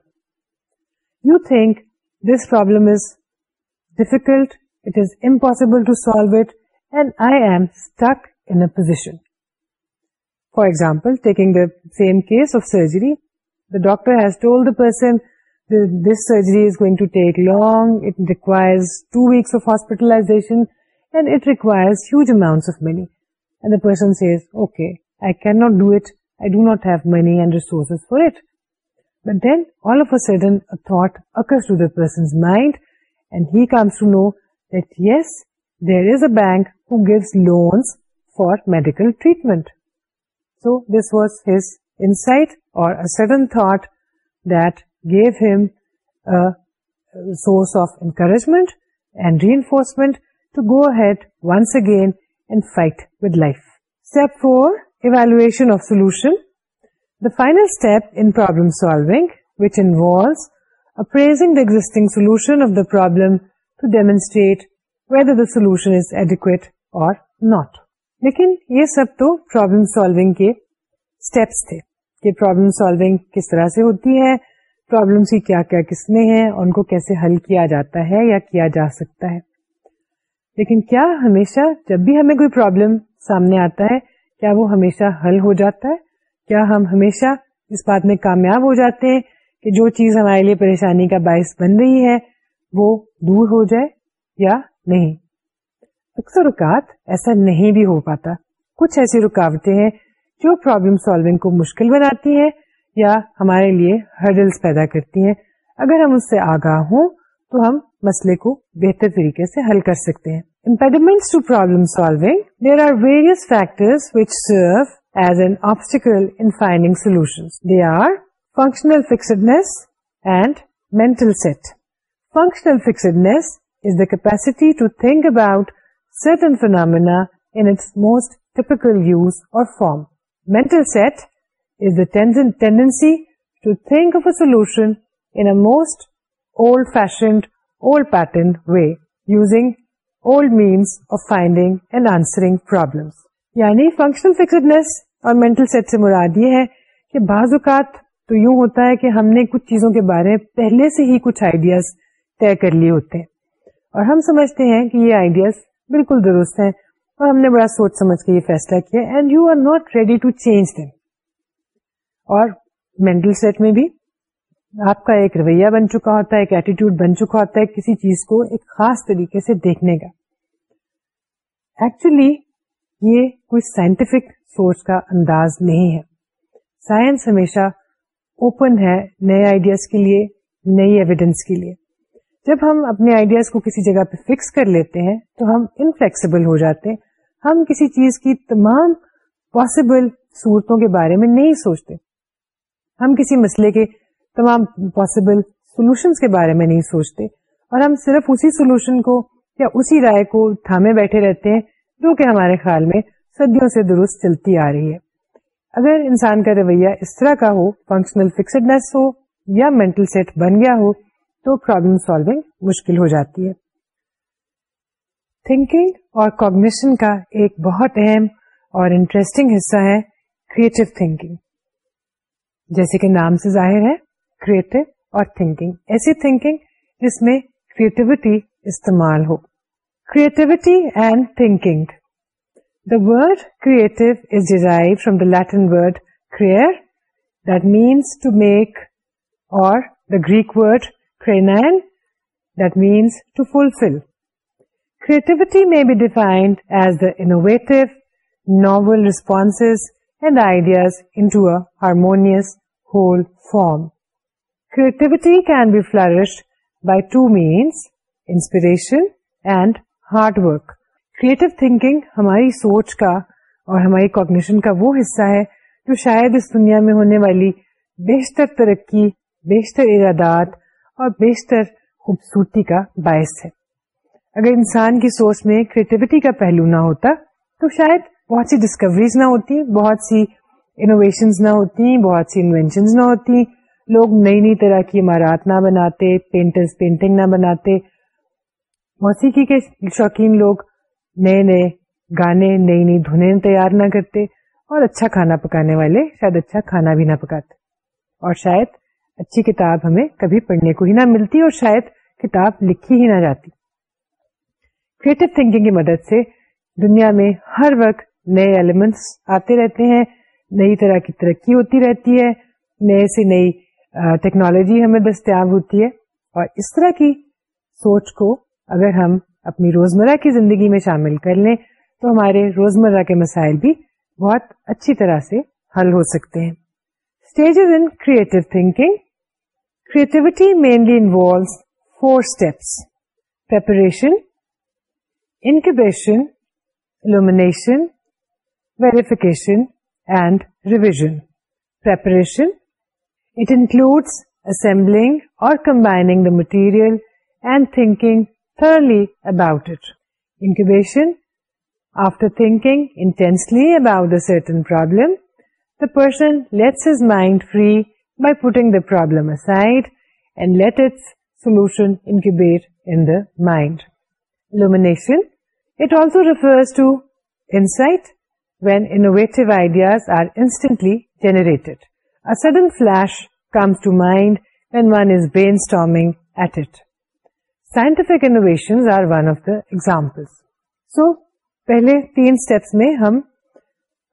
You think this problem is difficult it is impossible to solve it, and I am stuck in a position. For example, taking the same case of surgery, the doctor has told the person, this surgery is going to take long, it requires 2 weeks of hospitalization, and it requires huge amounts of money. And the person says, okay, I cannot do it, I do not have money and resources for it. But then, all of a sudden, a thought occurs to the person's mind, and he comes to know that yes, there is a bank who gives loans for medical treatment. So this was his insight or a sudden thought that gave him a source of encouragement and reinforcement to go ahead once again and fight with life. Step 4, evaluation of solution. The final step in problem solving, which involves appraising the existing solution of the problem demonstrate whether solve اور یہ سب تو problem solving کے steps تھے کہ problem solving کس طرح سے ہوتی ہے پرابلمس کی کیا کیا قسمیں ہیں ان کو کیسے حل کیا جاتا ہے یا کیا جا سکتا ہے لیکن کیا ہمیشہ جب بھی ہمیں کوئی پرابلم سامنے آتا ہے کیا وہ ہمیشہ حل ہو جاتا ہے کیا ہم ہمیشہ اس بات میں کامیاب ہو جاتے ہیں کہ جو چیز ہمارے لیے پریشانی کا باعث بن رہی ہے وہ دور ہو جائے یا نہیں اکثر اوقات ایسا نہیں بھی ہو پاتا کچھ ایسی رکاوٹیں ہیں جو پرابلم سالونگ کو مشکل بناتی ہیں یا ہمارے لیے ہرڈلس پیدا کرتی ہیں اگر ہم اس سے آگاہ ہوں تو ہم مسئلے کو بہتر طریقے سے حل کر سکتے ہیں to problem solving there are various factor in finding solution they are functional fixedness and mental set functional fixedness is the capacity to think about certain phenomenal set ازنسی to think solutioning old means of finding answering problem یعنی functional fixedness اور mental set سے مراد یہ ہے کہ بعض اوقات تو یوں ہوتا ہے کہ ہم نے کچھ چیزوں کے بارے میں پہلے سے ہی کچھ آئیڈیاز طے کر لیے ہوتے ہیں اور ہم سمجھتے ہیں کہ یہ آئیڈیاز بالکل درست ہیں اور ہم نے بڑا سوچ سمجھ کے یہ فیصلہ کیا and you are ready to change them اور مینٹل سیٹ میں بھی آپ کا ایک رویہ بن چکا ہوتا ہے ایک ایٹیٹیوڈ بن چکا ہوتا ہے کسی چیز کو ایک خاص طریقے سے دیکھنے کا ایکچولی یہ کوئی سائنٹیفک سورس کا انداز نہیں ہے سائنس ہمیشہ اوپن ہے نئے آئیڈیاز کے لیے نئی ایویڈینس کے لیے جب ہم اپنے آئیڈیاز کو کسی جگہ پہ فکس کر لیتے ہیں تو ہم انفلیکسیبل ہو جاتے ہیں ہم کسی چیز کی تمام پاسبل صورتوں کے بارے میں نہیں سوچتے ہم کسی مسئلے کے تمام پاسبل سولوشن کے بارے میں نہیں سوچتے اور ہم صرف اسی سولوشن کو یا اسی رائے کو تھامے بیٹھے رہتے ہیں جو کہ ہمارے خیال میں صدیوں سے درست چلتی آ رہی ہے اگر انسان کا رویہ اس طرح کا ہو فنکشنل فکسڈنیس ہو یا مینٹل سیٹ بن گیا ہو تو پرابلم سالوگ مشکل ہو جاتی ہے تھنکنگ اور کوگنیشن کا ایک بہت اہم اور انٹرسٹنگ حصہ ہے کریٹو تھنکنگ جیسے کہ نام سے ظاہر ہے کریٹو اور تھنکنگ ایسی تھنکنگ جس میں کریٹیوٹی استعمال ہو creativity and thinking the word creative is Dzire from the Latin word creare that means to make or the Greek word Krenan, that means to fulfill. Creativity may be defined as the innovative, novel responses and ideas into a harmonious whole form. Creativity can be flourished by two means, inspiration and hard work. Creative thinking, ہماری سوچ کا اور ہماری cognition کا وہ حصہ ہے جو شاید اس دنیا میں ہونے والی بہتر ترقی بہتر ارادات اور بیشتر خوبصورتی کا باعث ہے اگر انسان کی سوچ میں کریٹیوٹی کا پہلو نہ ہوتا تو شاید بہت سی ڈسکوریز نہ ہوتی بہت سی انوویشنز نہ ہوتی بہت سی انوینشنز نہ ہوتی لوگ نئی نئی طرح کی عمارات نہ بناتے پینٹرز پینٹنگ نہ بناتے موسیقی کے شوقین لوگ نئے نئے گانے نئی نئی دھنے تیار نہ کرتے اور اچھا کھانا پکانے والے شاید اچھا کھانا بھی نہ پکاتے اور شاید اچھی کتاب ہمیں کبھی پڑھنے کو ہی نہ ملتی اور شاید کتاب لکھی ہی نہ جاتی کریٹو تھنکنگ کی مدد سے دنیا میں ہر وقت نئے ایلیمنٹس آتے رہتے ہیں نئی طرح کی ترقی ہوتی رہتی ہے نئے سے نئی ٹیکنالوجی ہمیں دستیاب ہوتی ہے اور اس طرح کی سوچ کو اگر ہم اپنی روزمرہ کی زندگی میں شامل کر لیں تو ہمارے روزمرہ کے مسائل بھی بہت اچھی طرح سے حل ہو سکتے ہیں stages in creative thinking Creativity mainly involves 4 steps: preparation, incubation, illumination, verification, and revision. Preparation. It includes assembling or combining the material and thinking thoroughly about it. Incubation. After thinking intensely about a certain problem, the person lets his mind free by putting the instantly generated. A sudden flash comes to mind when one is brainstorming at it scientific innovations are one of the example so پہلے تین steps میں ہم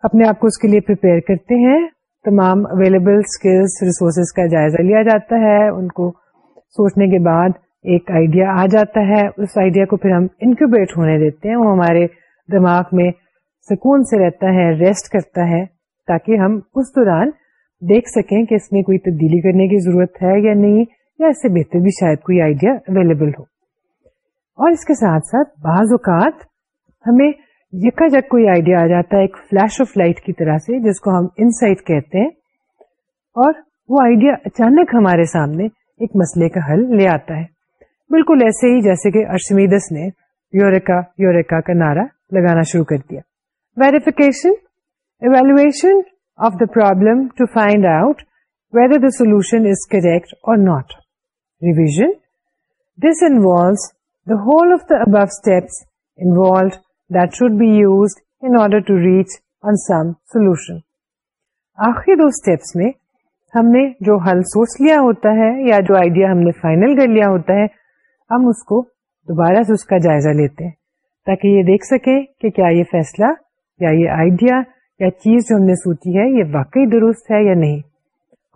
اپنے آپ کو اس کے لیے prepare کرتے ہیں تمام اویلیبل اسکلس ریسورسز کا جائزہ لیا جاتا ہے ان کو سوچنے کے بعد ایک آئیڈیا آ جاتا ہے اس آئیڈیا کو پھر ہم انکوبیٹ ہونے دیتے ہیں وہ ہمارے دماغ میں سکون سے رہتا ہے ریسٹ کرتا ہے تاکہ ہم اس دوران دیکھ سکیں کہ اس میں کوئی تبدیلی کرنے کی ضرورت ہے یا نہیں یا اس سے بہتر بھی شاید کوئی آئیڈیا اویلیبل ہو اور اس کے ساتھ ساتھ بعض اوقات ہمیں یکا جک کوئی آئیڈیا آ جاتا ہے ایک فلش آف لائٹ کی طرح سے جس کو ہم ان کہتے ہیں اور وہ آئیڈیا اچانک ہمارے سامنے ایک مسئلے کا حل لے آتا ہے بالکل ایسے ہی جیسے کہ ارشمیدس نے یوریکا یوریکا کا نعرہ لگانا شروع کر دیا verification evaluation of the problem to find out whether the solution is correct or not revision this the whole of the above steps involved ہم نے جو حل سوچ لیا ہوتا ہے یا جو آئیڈیا ہم نے فائنل کر لیا ہوتا ہے ہم اس کو دوبارہ سے اس کا جائزہ لیتے ہیں تاکہ یہ دیکھ سکے کہ کیا یہ فیصلہ یا یہ آئیڈیا یا چیز جو ہم نے سوچی ہے یہ واقعی درست ہے یا نہیں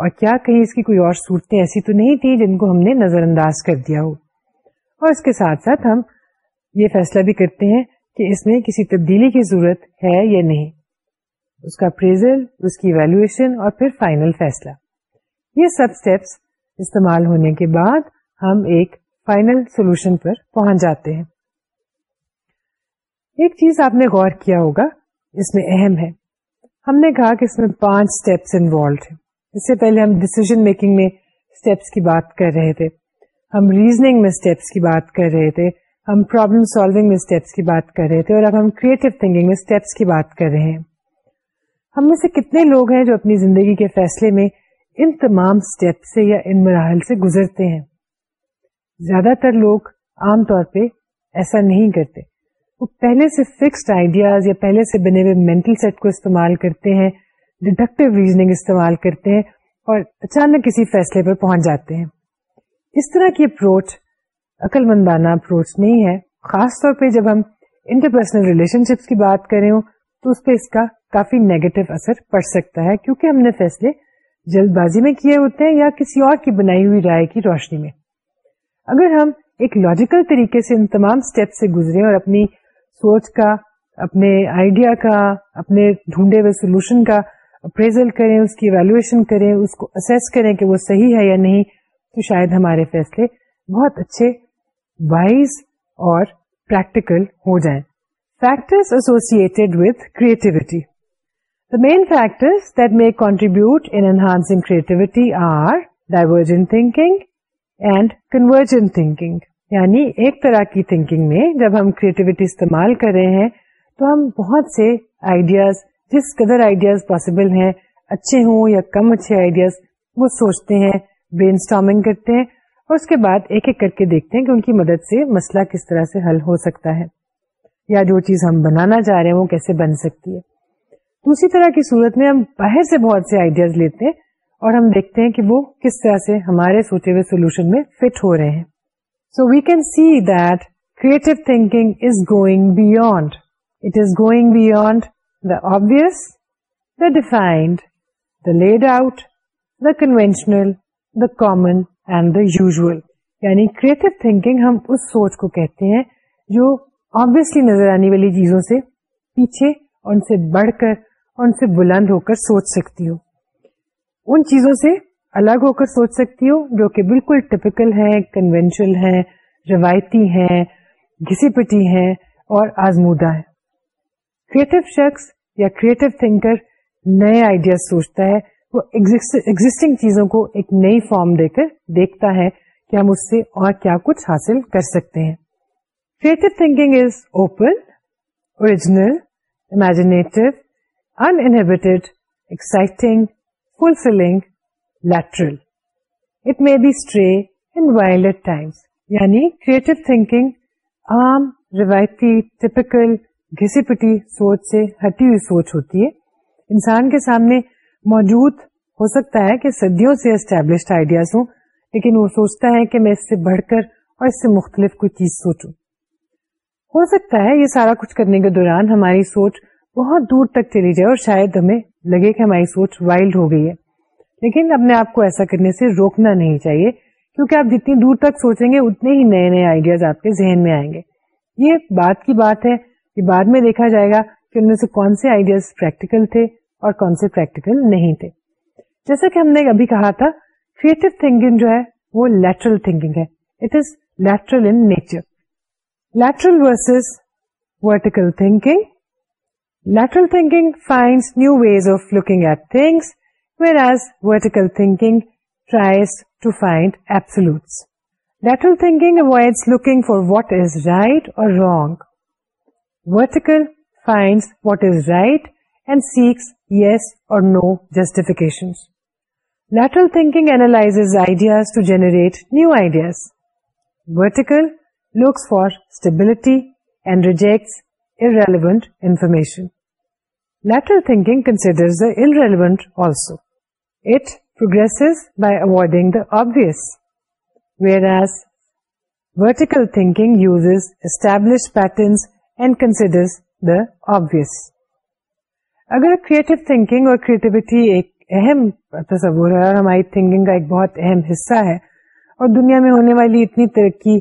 اور کیا کہیں اس کی کوئی اور صورتیں ایسی تو نہیں تھی جن کو ہم نے نظر انداز کر دیا ہو اور اس کے ساتھ ساتھ ہم یہ فیصلہ بھی کرتے ہیں کہ اس میں کسی تبدیلی کی ضرورت ہے یا نہیں اس کا پریزل اس کی ویلویشن اور پھر فائنل فیصلہ یہ سب اسٹیپس استعمال ہونے کے بعد ہم ایک فائنل سولوشن پر پہنچ جاتے ہیں ایک چیز آپ نے غور کیا ہوگا اس میں اہم ہے ہم نے کہا کہ اس میں پانچ اسٹیپس انوالوڈ ہیں اس سے پہلے ہم ڈسیزن میکنگ میں اسٹیپس کی بات کر رہے تھے ہم ریزنگ میں کی بات کر رہے تھے ہم پرابلم سالونگ میں اسٹیپس کی بات کر رہے تھے اور اب ہم کریٹو تھنکنگ میں اسٹیپس کی بات کر رہے ہیں ہم میں سے کتنے لوگ ہیں جو اپنی زندگی کے فیصلے میں ان تمام اسٹیپ سے یا ان مراحل سے گزرتے ہیں زیادہ تر لوگ عام طور پہ ایسا نہیں کرتے وہ پہلے سے فکسڈ آئیڈیاز یا پہلے سے بنے ہوئے مینٹل سیٹ کو استعمال کرتے ہیں ڈیڈکٹیو ریزننگ استعمال کرتے ہیں اور اچانک کسی فیصلے پر پہنچ جاتے ہیں اس طرح کی اپروچ عقل مندانہ اپروچ نہیں ہے خاص طور پہ جب ہم انٹرپرسنل ریلیشن شپس کی بات کریں تو اس پہ اس کا کافی نیگیٹو اثر پڑ سکتا ہے کیونکہ ہم نے فیصلے جلد بازی میں کیے ہوتے ہیں یا کسی اور کی بنائی ہوئی رائے کی روشنی میں اگر ہم ایک لاجیکل طریقے سے ان تمام اسٹیپ سے گزرے اور اپنی سوچ کا اپنے آئیڈیا کا اپنے ڈھونڈے ہوئے سولوشن کا اپریزل کریں اس کی ایویلویشن کریں اس کو اسیس کریں کہ وہ صحیح ہے یا نہیں تو شاید ہمارے فیصلے بہت اچھے وائز اور پریکٹیکل ہو جائیں factors associated with creativity the main that contribute enhancing creativity are divergent thinking and convergent thinking یعنی ایک طرح کی تھنکنگ میں جب ہم کریٹیوٹی استعمال کر رہے ہیں تو ہم بہت سے آئیڈیاز جس قدر آئیڈیاز پاسبل ہیں اچھے ہوں یا کم اچھے آئیڈیاز وہ سوچتے ہیں برین اسٹارمنگ کرتے ہیں اور اس کے بعد ایک ایک کر کے دیکھتے ہیں کہ ان کی مدد سے مسئلہ کس طرح سے حل ہو سکتا ہے یا جو چیز ہم بنانا چاہ رہے ہیں وہ کیسے بن سکتی ہے دوسری طرح کی صورت میں ہم باہر سے بہت سے آئیڈیاز لیتے ہیں اور ہم دیکھتے ہیں کہ وہ کس طرح سے ہمارے سوچے ہوئے سولوشن میں فٹ ہو رہے ہیں so we can see that creative thinking is going beyond it is going beyond the obvious the defined the laid out the conventional the common and the usual یعنی کریٹو تھنکنگ ہم اس سوچ کو کہتے ہیں جو آبیسلی نظر آنے والی چیزوں سے پیچھے ان سے بڑھ کر اور بلند ہو کر سوچ سکتی ہو ان چیزوں سے الگ ہو کر سوچ سکتی ہو جو کہ بالکل ٹپکل ہیں کنوینشل ہیں روایتی ہیں گھسی پٹی ہیں اور آزمودہ ہیں کریٹو شخص یا کریٹو تھنکر نئے آئیڈیا سوچتا ہے ایگزٹنگ چیزوں کو ایک نئی فارم دے کر دیکھتا ہے کہ ہم اس سے اور کیا کچھ حاصل کر سکتے ہیں creative thinking is open original imaginative uninhibited full filling lateral it may be stray in wild times یعنی کریٹو تھنکنگ عام روایتی ٹپکل گھسی پٹی سوچ سے ہٹی ہوئی سوچ ہوتی ہے انسان کے سامنے موجود ہو سکتا ہے کہ صدیوں سے اسٹیبلشڈ آئیڈیاز ہوں لیکن وہ سوچتا ہے کہ میں اس سے بڑھ کر اور اس سے مختلف کوئی چیز سوچوں ہو سکتا ہے یہ سارا کچھ کرنے کے دوران ہماری سوچ بہت دور تک چلی جائے اور شاید ہمیں لگے کہ ہماری سوچ وائلڈ ہو گئی ہے لیکن اپنے آپ کو ایسا کرنے سے روکنا نہیں چاہیے کیونکہ آپ جتنی دور تک سوچیں گے اتنے ہی نئے نئے آئیڈیاز آپ کے ذہن میں آئیں گے یہ بات کی بات ہے یہ بعد میں دیکھا جائے گا کہ ان میں سے کون سے آئیڈیاز پریکٹیکل تھے اور کون سے پریکٹیکل نہیں تھے جیسا کہ ہم نے ابھی کہا تھا کریٹو تھنکنگ جو ہے وہ لیٹرل تھنکنگ ہے it is lateral in nature lateral versus vertical thinking lateral thinking find new ways of looking at things whereas vertical thinking tries to find absolutes lateral thinking avoid looking for what is right or wrong vertical find what is right and seeks yes or no justifications. Lateral thinking analyzes ideas to generate new ideas. Vertical looks for stability and rejects irrelevant information. Lateral thinking considers the irrelevant also. It progresses by avoiding the obvious, whereas vertical thinking uses established patterns and considers the obvious. اگر creative thinking اور creativity ایک اہم تصور ہے اور ہماری thinking کا ایک بہت اہم حصہ ہے اور دنیا میں ہونے والی اتنی ترقی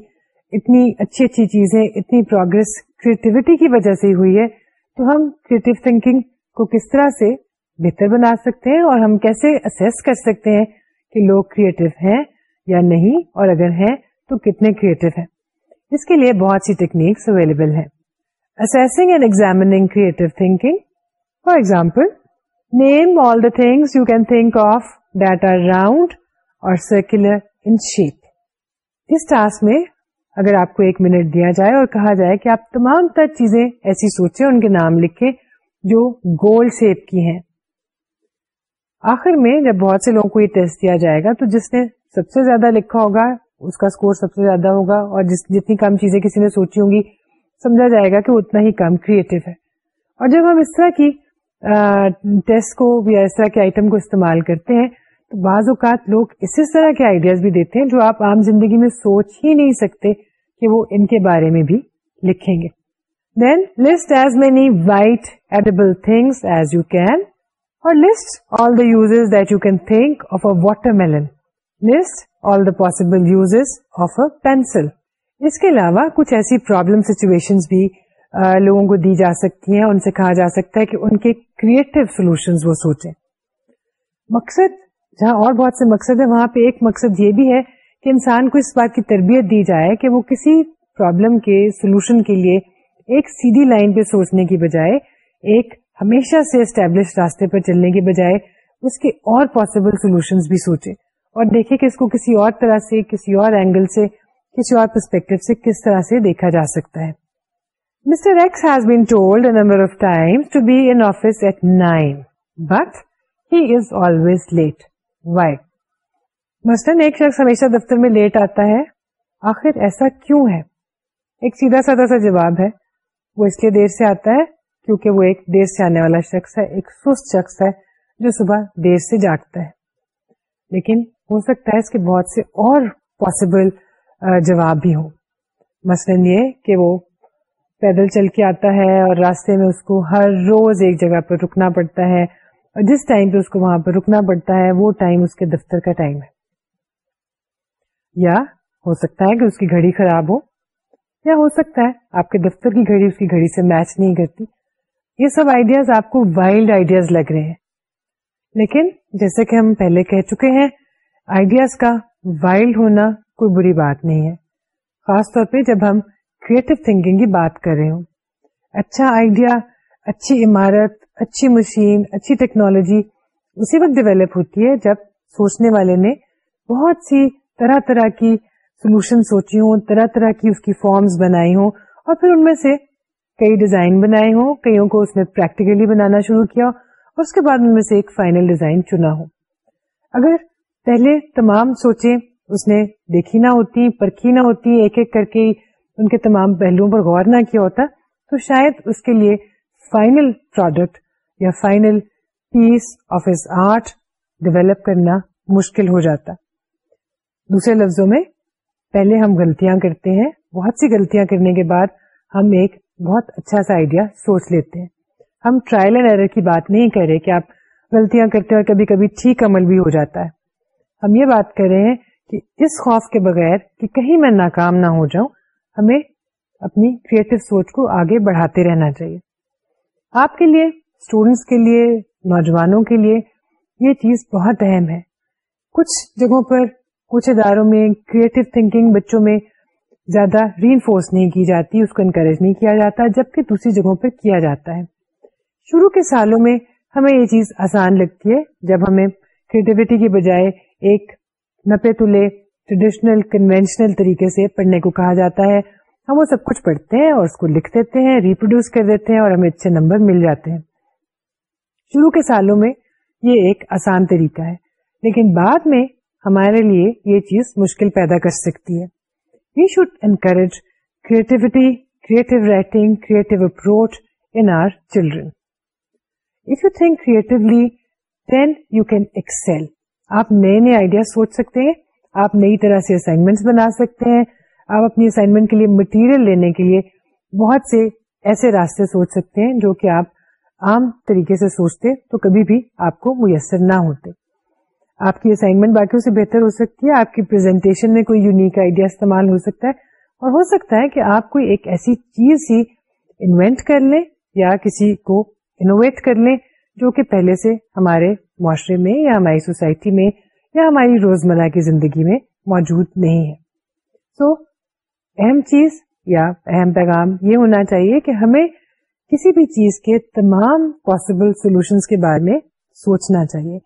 اتنی اچھی اچھی چیزیں اتنی پروگرس کریٹیوٹی کی وجہ سے ہوئی ہے تو ہم کریٹو تھنکنگ کو کس طرح سے بہتر بنا سکتے ہیں اور ہم کیسے اسیس کر سکتے ہیں کہ لوگ کریٹو ہیں یا نہیں اور اگر ہیں تو کتنے کریٹو ہیں اس کے لیے بہت سی ٹیکنیکس اویلیبل ہیں assessing and examining creative thinking For example, name all the things you can think of that are round or circular in shape. اس ٹاسک میں اگر آپ کو ایک منٹ دیا جائے اور کہا جائے کہ آپ تمام تر چیزیں ایسی سوچیں ان کے نام لکھیں جو گول شیپ کی ہیں آخر میں جب بہت سے لوگوں کو یہ ٹیسٹ دیا جائے گا تو جس نے سب سے زیادہ لکھا ہوگا اس کا اسکور سب سے زیادہ ہوگا اور جس جتنی کم چیزیں کسی نے سوچی ہوں گی سمجھا جائے گا کہ وہ اتنا ہی کم کریٹو ہے اور جب ہم اس طرح کی ٹیسٹ کو یا اس طرح کے آئٹم کو استعمال کرتے ہیں تو بعض اوقات لوگ اس طرح کے آئیڈیاز بھی دیتے ہیں جو آپ عام زندگی میں سوچ ہی نہیں سکتے کہ وہ ان کے بارے میں بھی لکھیں گے then list as many white edible things as you can or list all the uses that you can think of a watermelon list all the possible uses of a pencil اس کے علاوہ کچھ ایسی پرابلم سچویشن بھی لوگوں کو دی جا سکتی ہیں ان سے کہا جا سکتا ہے کہ ان کے کریٹو سولوشن وہ سوچیں مقصد جہاں اور بہت سے مقصد ہے وہاں پہ ایک مقصد یہ بھی ہے کہ انسان کو اس بات کی تربیت دی جائے کہ وہ کسی پرابلم کے سولوشن کے لیے ایک سیدھی لائن پہ سوچنے کی بجائے ایک ہمیشہ سے اسٹیبلش راستے پر چلنے کے بجائے اس کے اور پاسبل سولوشن بھی سوچے اور دیکھے کہ اس کو کسی اور طرح سے کسی اور اینگل سے کسی اور پرسپیکٹو سے کس طرح سے دیکھا جا سکتا ہے میں وہ اس لیے دیر سے آتا ہے کیونکہ وہ ایک دیر سے آنے والا شخص ہے ایک سست شخص ہے جو صبح دیر سے جاگتا ہے لیکن ہو سکتا ہے اس کے بہت سے اور پاسبل جواب بھی ہوں مثلاً یہ کہ وہ پیدل چل کے آتا ہے اور راستے میں اس کو ہر روز ایک جگہ پر رکنا پڑتا ہے اور جس ٹائم پہ اس کو وہاں پر رکنا پڑتا ہے وہ ٹائم اس کے دفتر کا ٹائم ہے یا ہو سکتا ہے کہ اس کی گھڑی خراب ہو یا ہو سکتا ہے آپ کے دفتر کی گھڑی اس کی گھڑی سے میچ نہیں کرتی یہ سب آئیڈیاز آپ کو وائلڈ آئیڈیاز لگ رہے ہیں لیکن جیسے کہ ہم پہلے کہہ چکے ہیں آئیڈیاز کا وائلڈ ہونا کوئی بری بات نہیں ہے خاص طور پہ جب ہم کریٹو تھنکنگ کی بات کر رہے ہوں اچھا آئیڈیا اچھی عمارت اچھی مشین اچھی ٹیکنالوجی اسی وقت ڈیویلپ ہوتی ہے جب سوچنے والے نے بہت سی طرح طرح کی سولوشن سوچی ہوں طرح طرح کی اس کی فارمز بنائی ہوں اور پھر ان میں سے کئی ڈیزائن بنائے ہوں کئیوں کو اس نے پریکٹیکلی بنانا شروع کیا اور اس کے بعد ان میں سے ایک فائنل ڈیزائن چنا ہو اگر پہلے تمام سوچیں اس نے دیکھی نہ ہوتی پرکھی نہ ہوتی ایک ایک کر کے ان کے تمام پہلوؤں پر غور نہ کیا ہوتا تو شاید اس کے لیے فائنل پروڈکٹ یا final piece of is art develop کرنا مشکل ہو جاتا دوسرے لفظوں میں پہلے ہم غلطیاں کرتے ہیں بہت سی غلطیاں کرنے کے بعد ہم ایک بہت اچھا سا آئیڈیا سوچ لیتے ہیں ہم ٹرائل اینڈ ایرر کی بات نہیں کر رہے کہ آپ غلطیاں کرتے اور کبھی کبھی ٹھیک عمل بھی ہو جاتا ہے ہم یہ بات کر رہے ہیں کہ اس خوف کے بغیر کہ کہیں میں ناکام نہ ہو جاؤں ہمیں اپنی کریٹو سوچ کو آگے بڑھاتے رہنا چاہیے آپ کے لیے اسٹوڈینٹس کے کے لیے لیے نوجوانوں یہ چیز بہت اہم ہے کچھ جگہوں پر کچھ اداروں میں کریٹو تھنکنگ بچوں میں زیادہ ری انفورس نہیں کی جاتی اس کو انکریج نہیں کیا جاتا جبکہ دوسری جگہوں پر کیا جاتا ہے شروع کے سالوں میں ہمیں یہ چیز آسان لگتی ہے جب ہمیں کریٹیوٹی کے بجائے ایک نپے تلے ٹریڈیشنل کنوینشنل طریقے سے پڑھنے کو کہا جاتا ہے ہم وہ سب کچھ پڑھتے ہیں اور اس کو لکھ دیتے ہیں ریپروڈیوس کر دیتے ہیں اور ہمیں اچھے نمبر مل جاتے ہیں شروع کے سالوں میں یہ ایک آسان طریقہ ہے لیکن بعد میں ہمارے لیے یہ چیز مشکل پیدا کر سکتی ہے we should encourage creativity creative writing creative approach in our children if you you think creatively then can excel آپ نئے نئے آئیڈیا سوچ سکتے ہیں آپ نئی طرح سے اسائنمنٹ بنا سکتے ہیں آپ اپنی اسائنمنٹ کے لیے مٹیریل لینے کے لیے بہت سے ایسے راستے سوچ سکتے ہیں جو کہ آپ عام طریقے سے سوچتے تو کبھی بھی آپ کو میسر نہ ہوتے آپ کی اسائنمنٹ باقیوں سے بہتر ہو سکتی ہے آپ کی پریزنٹیشن میں کوئی یونیک آئیڈیا استعمال ہو سکتا ہے اور ہو سکتا ہے کہ آپ کوئی ایک ایسی چیز ہی انوینٹ کر لیں یا کسی کو انوویٹ کر لیں جو کہ پہلے سے ہمارے معاشرے میں یا ہماری سوسائٹی میں یا ہماری روزمرہ کی زندگی میں موجود نہیں ہے سو so, اہم چیز یا اہم پیغام یہ ہونا چاہیے کہ ہمیں کسی بھی چیز کے تمام پاسبل سولوشنس کے بارے میں سوچنا چاہیے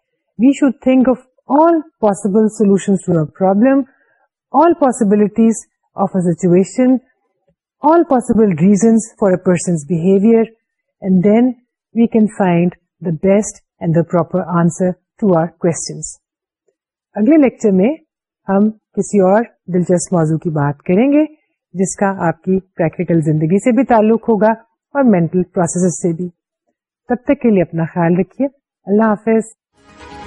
we should think of all possible solutions to all possibilities of a situation all possible reasons for a person's behaviour and then we can find the best and the proper answer to our questions اگلے lecture میں ہم کسی اور دلچسپ موضوع کی بات کریں گے جس کا آپ کی پریکٹیکل زندگی سے بھی تعلق ہوگا اور مینٹل پروسیس سے بھی تب تک کے لیے اپنا خیال رکھیے اللہ حافظ